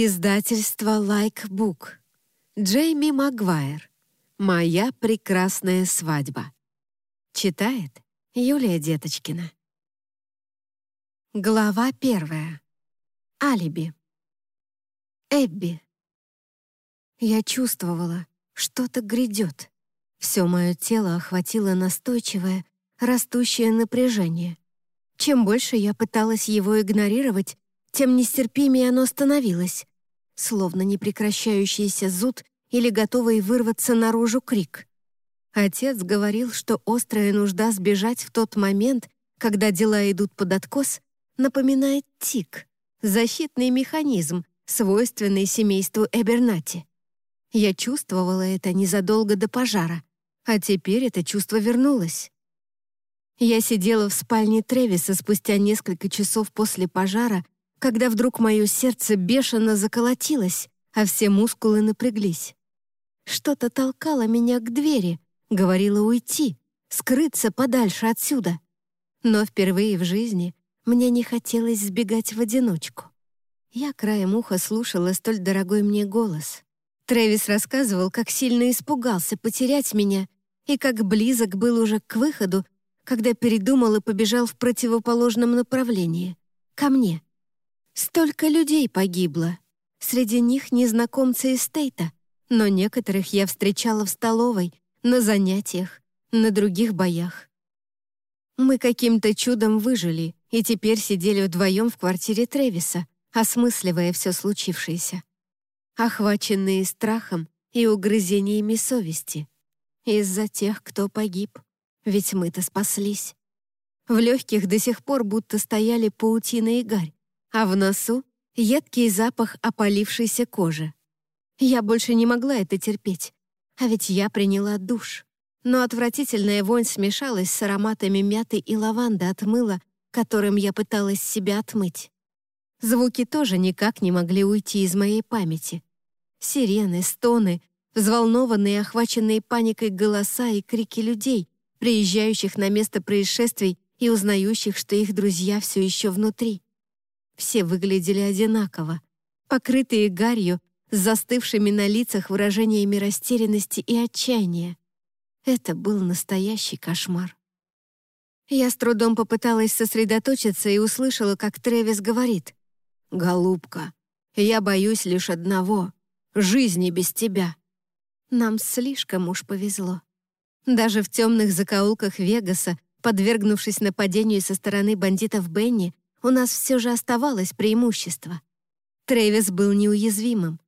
Издательство Like Book. Джейми Магуайр. «Моя прекрасная свадьба». Читает Юлия Деточкина. Глава первая. Алиби. Эбби. Я чувствовала, что-то грядет. Все мое тело охватило настойчивое, растущее напряжение. Чем больше я пыталась его игнорировать, тем нестерпимее оно становилось, словно непрекращающийся зуд или готовый вырваться наружу крик. Отец говорил, что острая нужда сбежать в тот момент, когда дела идут под откос, напоминает тик, защитный механизм, свойственный семейству Эбернати. Я чувствовала это незадолго до пожара, а теперь это чувство вернулось. Я сидела в спальне Тревиса спустя несколько часов после пожара когда вдруг мое сердце бешено заколотилось, а все мускулы напряглись. Что-то толкало меня к двери, говорило уйти, скрыться подальше отсюда. Но впервые в жизни мне не хотелось сбегать в одиночку. Я краем уха слушала столь дорогой мне голос. Трэвис рассказывал, как сильно испугался потерять меня и как близок был уже к выходу, когда передумал и побежал в противоположном направлении — ко мне — Столько людей погибло. Среди них незнакомцы из Стейта, но некоторых я встречала в столовой, на занятиях, на других боях. Мы каким-то чудом выжили и теперь сидели вдвоем в квартире Тревиса, осмысливая все случившееся. Охваченные страхом и угрызениями совести. Из-за тех, кто погиб. Ведь мы-то спаслись. В легких до сих пор будто стояли паутина и гарь, а в носу — едкий запах опалившейся кожи. Я больше не могла это терпеть, а ведь я приняла душ. Но отвратительная вонь смешалась с ароматами мяты и лаванды от мыла, которым я пыталась себя отмыть. Звуки тоже никак не могли уйти из моей памяти. Сирены, стоны, взволнованные, охваченные паникой голоса и крики людей, приезжающих на место происшествий и узнающих, что их друзья все еще внутри. Все выглядели одинаково, покрытые гарью, с застывшими на лицах выражениями растерянности и отчаяния. Это был настоящий кошмар. Я с трудом попыталась сосредоточиться и услышала, как Тревис говорит. «Голубка, я боюсь лишь одного — жизни без тебя». Нам слишком уж повезло. Даже в темных закоулках Вегаса, подвергнувшись нападению со стороны бандитов Бенни, у нас все же оставалось преимущество. Трэвис был неуязвимым.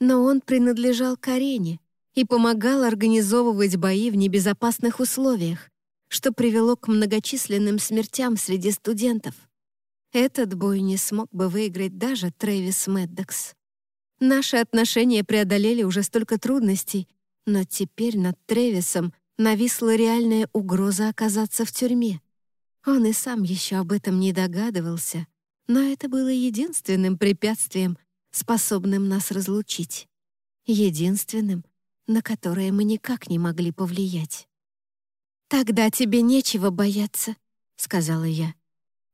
Но он принадлежал к арене и помогал организовывать бои в небезопасных условиях, что привело к многочисленным смертям среди студентов. Этот бой не смог бы выиграть даже Трэвис Мэддокс. Наши отношения преодолели уже столько трудностей, но теперь над Трэвисом нависла реальная угроза оказаться в тюрьме. Он и сам еще об этом не догадывался, но это было единственным препятствием, способным нас разлучить. Единственным, на которое мы никак не могли повлиять. «Тогда тебе нечего бояться», — сказала я.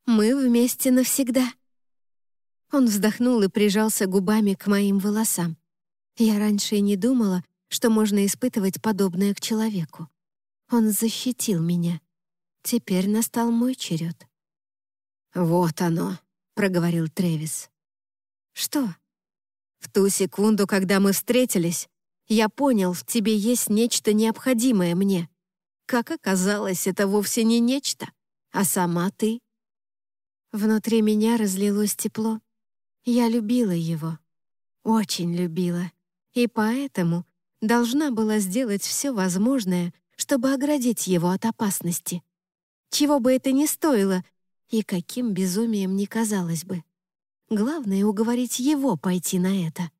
«Мы вместе навсегда». Он вздохнул и прижался губами к моим волосам. Я раньше и не думала, что можно испытывать подобное к человеку. Он защитил меня. Теперь настал мой черед. «Вот оно», — проговорил Трэвис. «Что?» «В ту секунду, когда мы встретились, я понял, в тебе есть нечто необходимое мне. Как оказалось, это вовсе не нечто, а сама ты». Внутри меня разлилось тепло. Я любила его. Очень любила. И поэтому должна была сделать все возможное, чтобы оградить его от опасности чего бы это ни стоило, и каким безумием ни казалось бы. Главное — уговорить его пойти на это.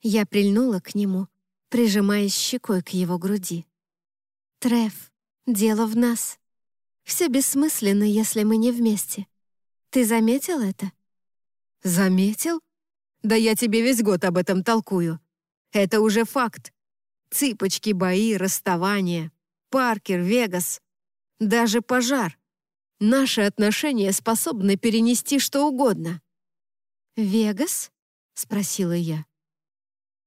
Я прильнула к нему, прижимаясь щекой к его груди. «Треф, дело в нас. Все бессмысленно, если мы не вместе. Ты заметил это?» «Заметил? Да я тебе весь год об этом толкую. Это уже факт. Цыпочки, бои, расставания. Паркер, Вегас. Даже пожар. Наши отношения способны перенести что угодно. «Вегас?» спросила я.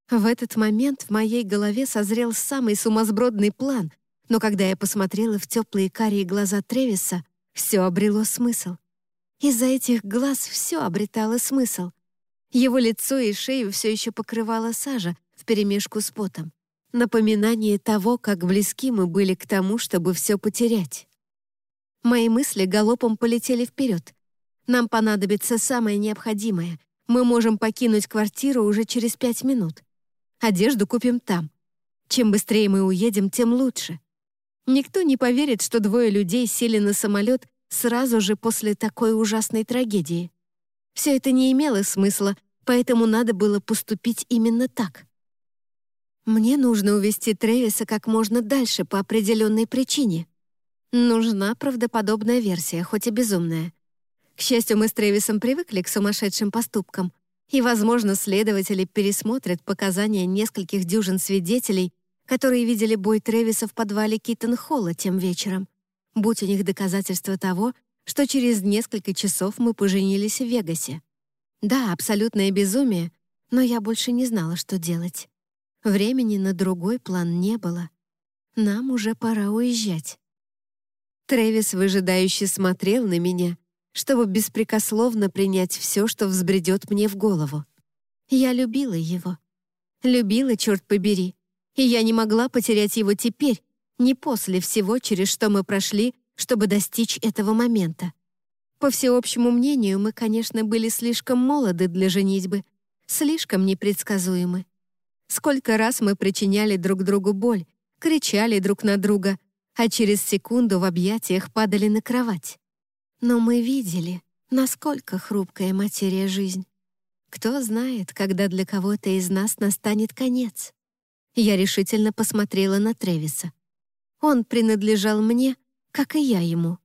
В этот момент в моей голове созрел самый сумасбродный план, но когда я посмотрела в теплые карие глаза Тревиса, все обрело смысл. Из-за этих глаз все обретало смысл. Его лицо и шею все еще покрывала сажа вперемешку с потом. Напоминание того, как близки мы были к тому, чтобы все потерять. Мои мысли галопом полетели вперед. Нам понадобится самое необходимое. Мы можем покинуть квартиру уже через пять минут. Одежду купим там. Чем быстрее мы уедем, тем лучше. Никто не поверит, что двое людей сели на самолет сразу же после такой ужасной трагедии. Все это не имело смысла, поэтому надо было поступить именно так. Мне нужно увести Трэвиса как можно дальше по определенной причине. Нужна правдоподобная версия, хоть и безумная. К счастью, мы с Трэвисом привыкли к сумасшедшим поступкам, и, возможно, следователи пересмотрят показания нескольких дюжин свидетелей, которые видели бой Трэвиса в подвале Киттон-Холла тем вечером, будь у них доказательства того, что через несколько часов мы поженились в Вегасе. Да, абсолютное безумие, но я больше не знала, что делать. Времени на другой план не было. Нам уже пора уезжать. Трэвис выжидающе смотрел на меня — чтобы беспрекословно принять все, что взбредет мне в голову. Я любила его. Любила, черт побери. И я не могла потерять его теперь, не после всего, через что мы прошли, чтобы достичь этого момента. По всеобщему мнению, мы, конечно, были слишком молоды для женитьбы, слишком непредсказуемы. Сколько раз мы причиняли друг другу боль, кричали друг на друга, а через секунду в объятиях падали на кровать. Но мы видели, насколько хрупкая материя жизнь. Кто знает, когда для кого-то из нас настанет конец. Я решительно посмотрела на Тревиса. Он принадлежал мне, как и я ему.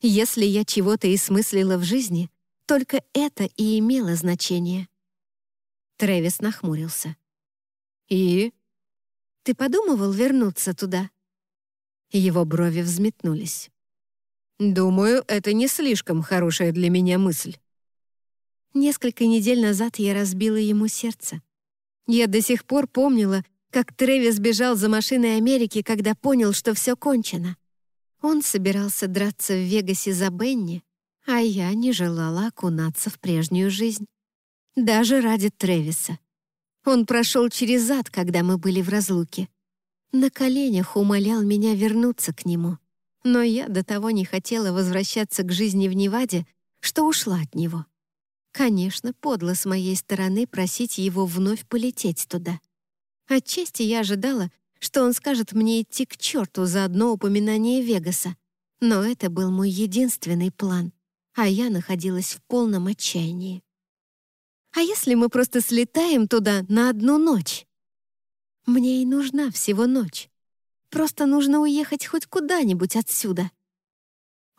Если я чего-то и смыслила в жизни, только это и имело значение. Тревис нахмурился. «И?» «Ты подумывал вернуться туда?» Его брови взметнулись. Думаю, это не слишком хорошая для меня мысль. Несколько недель назад я разбила ему сердце. Я до сих пор помнила, как Трэвис бежал за машиной Америки, когда понял, что все кончено. Он собирался драться в Вегасе за Бенни, а я не желала окунаться в прежнюю жизнь. Даже ради Трэвиса. Он прошел через ад, когда мы были в разлуке. На коленях умолял меня вернуться к нему. Но я до того не хотела возвращаться к жизни в Неваде, что ушла от него. Конечно, подло с моей стороны просить его вновь полететь туда. Отчасти я ожидала, что он скажет мне идти к черту за одно упоминание Вегаса. Но это был мой единственный план, а я находилась в полном отчаянии. А если мы просто слетаем туда на одну ночь? Мне и нужна всего ночь. Просто нужно уехать хоть куда-нибудь отсюда».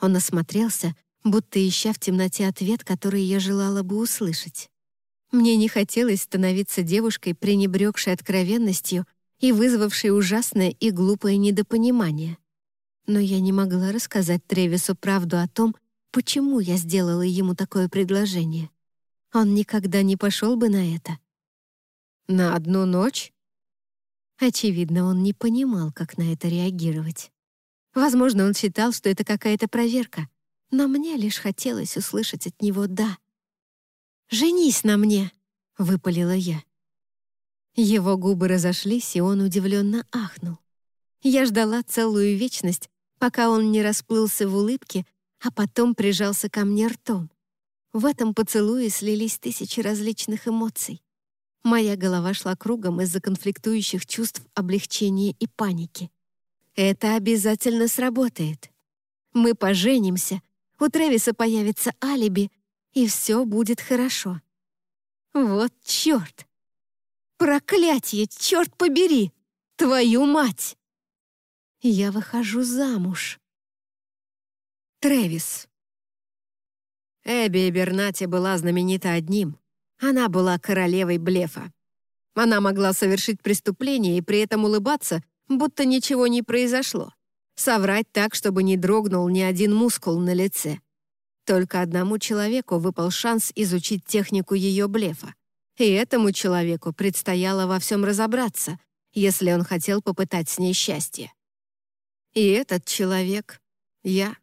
Он осмотрелся, будто ища в темноте ответ, который я желала бы услышать. Мне не хотелось становиться девушкой, пренебрегшей откровенностью и вызвавшей ужасное и глупое недопонимание. Но я не могла рассказать Тревису правду о том, почему я сделала ему такое предложение. Он никогда не пошел бы на это. «На одну ночь?» Очевидно, он не понимал, как на это реагировать. Возможно, он считал, что это какая-то проверка, но мне лишь хотелось услышать от него «да». «Женись на мне!» — выпалила я. Его губы разошлись, и он удивленно ахнул. Я ждала целую вечность, пока он не расплылся в улыбке, а потом прижался ко мне ртом. В этом поцелуе слились тысячи различных эмоций. Моя голова шла кругом из-за конфликтующих чувств облегчения и паники. Это обязательно сработает. Мы поженимся, у Трэвиса появится алиби, и все будет хорошо. Вот черт! Проклятье, черт побери! Твою мать! Я выхожу замуж. Трэвис. Эбби Бернати была знаменита одним. Она была королевой блефа. Она могла совершить преступление и при этом улыбаться, будто ничего не произошло. Соврать так, чтобы не дрогнул ни один мускул на лице. Только одному человеку выпал шанс изучить технику ее блефа. И этому человеку предстояло во всем разобраться, если он хотел попытать с ней счастье. И этот человек — я.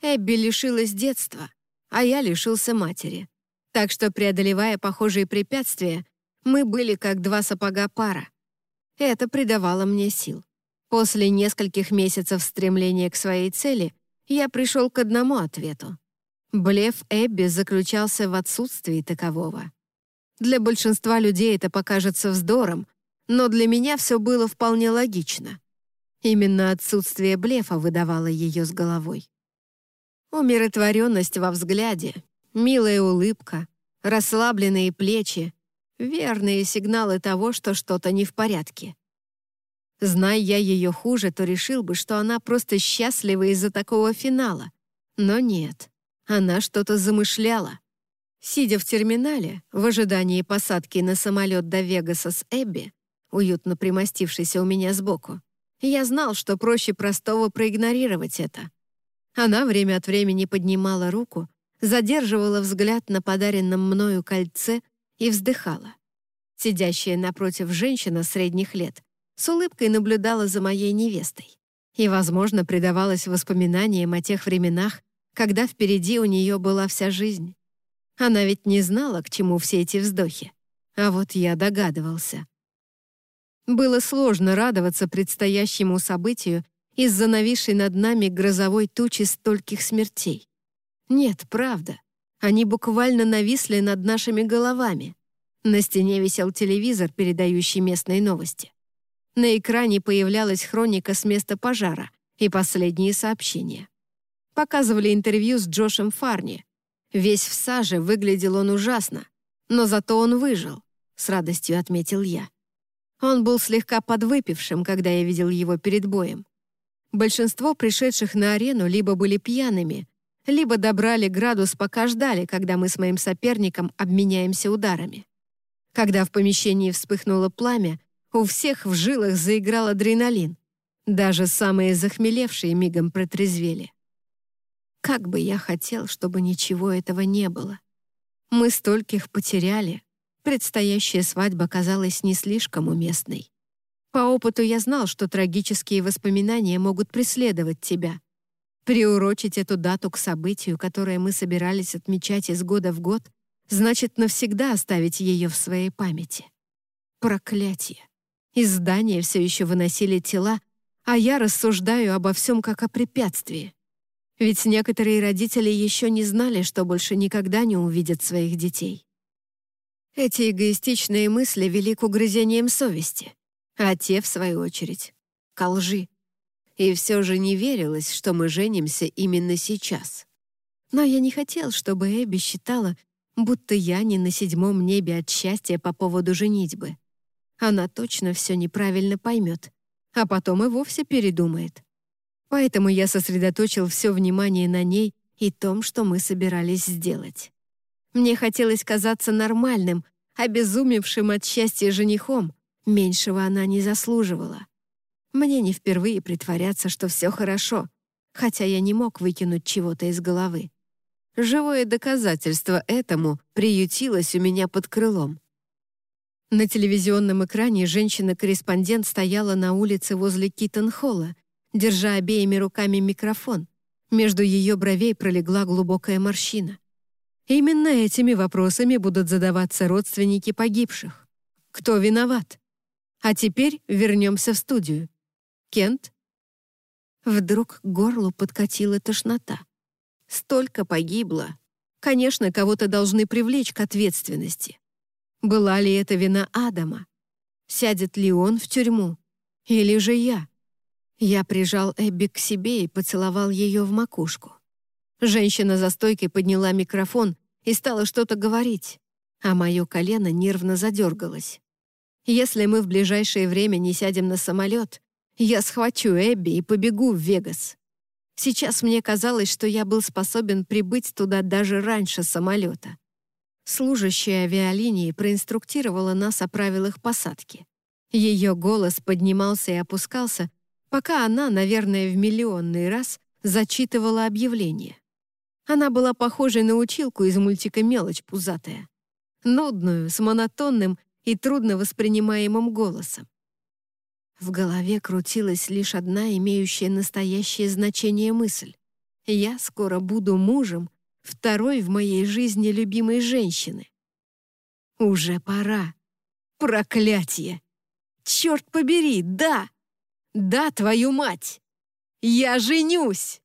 Эбби лишилась детства, а я лишился матери. Так что, преодолевая похожие препятствия, мы были как два сапога пара. Это придавало мне сил. После нескольких месяцев стремления к своей цели я пришел к одному ответу. Блеф Эбби заключался в отсутствии такового. Для большинства людей это покажется вздором, но для меня все было вполне логично. Именно отсутствие блефа выдавало ее с головой. Умиротворенность во взгляде, милая улыбка, расслабленные плечи — верные сигналы того, что что-то не в порядке. Зная я ее хуже, то решил бы, что она просто счастлива из-за такого финала. Но нет, она что-то замышляла. Сидя в терминале, в ожидании посадки на самолет до Вегаса с Эбби, уютно примостившийся у меня сбоку, я знал, что проще простого проигнорировать это. Она время от времени поднимала руку, задерживала взгляд на подаренном мною кольце и вздыхала. Сидящая напротив женщина средних лет с улыбкой наблюдала за моей невестой и, возможно, предавалась воспоминаниям о тех временах, когда впереди у нее была вся жизнь. Она ведь не знала, к чему все эти вздохи. А вот я догадывался. Было сложно радоваться предстоящему событию из-за нависшей над нами грозовой тучи стольких смертей. Нет, правда. Они буквально нависли над нашими головами. На стене висел телевизор, передающий местные новости. На экране появлялась хроника с места пожара и последние сообщения. Показывали интервью с Джошем Фарни. Весь в саже выглядел он ужасно, но зато он выжил, с радостью отметил я. Он был слегка подвыпившим, когда я видел его перед боем. Большинство пришедших на арену либо были пьяными, либо добрали градус, пока ждали, когда мы с моим соперником обменяемся ударами. Когда в помещении вспыхнуло пламя, у всех в жилах заиграл адреналин. Даже самые захмелевшие мигом протрезвели. Как бы я хотел, чтобы ничего этого не было. Мы стольких потеряли. Предстоящая свадьба казалась не слишком уместной. По опыту я знал, что трагические воспоминания могут преследовать тебя. Приурочить эту дату к событию, которое мы собирались отмечать из года в год, значит навсегда оставить ее в своей памяти. Проклятие. Из здания все еще выносили тела, а я рассуждаю обо всем как о препятствии. Ведь некоторые родители еще не знали, что больше никогда не увидят своих детей. Эти эгоистичные мысли вели к угрызениям совести, а те, в свою очередь, к лжи. И все же не верилось, что мы женимся именно сейчас. Но я не хотел, чтобы Эбби считала, будто я не на седьмом небе от счастья по поводу женитьбы она точно все неправильно поймет, а потом и вовсе передумает. Поэтому я сосредоточил все внимание на ней и том, что мы собирались сделать. Мне хотелось казаться нормальным, обезумевшим от счастья женихом. Меньшего она не заслуживала. Мне не впервые притворяться, что все хорошо, хотя я не мог выкинуть чего-то из головы. Живое доказательство этому приютилось у меня под крылом. На телевизионном экране женщина-корреспондент стояла на улице возле Киттон-холла, держа обеими руками микрофон. Между ее бровей пролегла глубокая морщина. Именно этими вопросами будут задаваться родственники погибших. Кто виноват? А теперь вернемся в студию. Кент? Вдруг к горлу подкатила тошнота. Столько погибло. Конечно, кого-то должны привлечь к ответственности. Была ли это вина Адама? Сядет ли он в тюрьму? Или же я? Я прижал Эбби к себе и поцеловал ее в макушку. Женщина за стойкой подняла микрофон и стала что-то говорить, а мое колено нервно задергалось. Если мы в ближайшее время не сядем на самолет, я схвачу Эбби и побегу в Вегас. Сейчас мне казалось, что я был способен прибыть туда даже раньше самолета. Служащая авиалинии проинструктировала нас о правилах посадки. Ее голос поднимался и опускался, пока она, наверное, в миллионный раз зачитывала объявление. Она была похожей на училку из мультика «Мелочь пузатая». нудную, с монотонным и трудно воспринимаемым голосом. В голове крутилась лишь одна имеющая настоящее значение мысль. «Я скоро буду мужем второй в моей жизни любимой женщины». «Уже пора. Проклятие! Черт побери, да! Да, твою мать! Я женюсь!»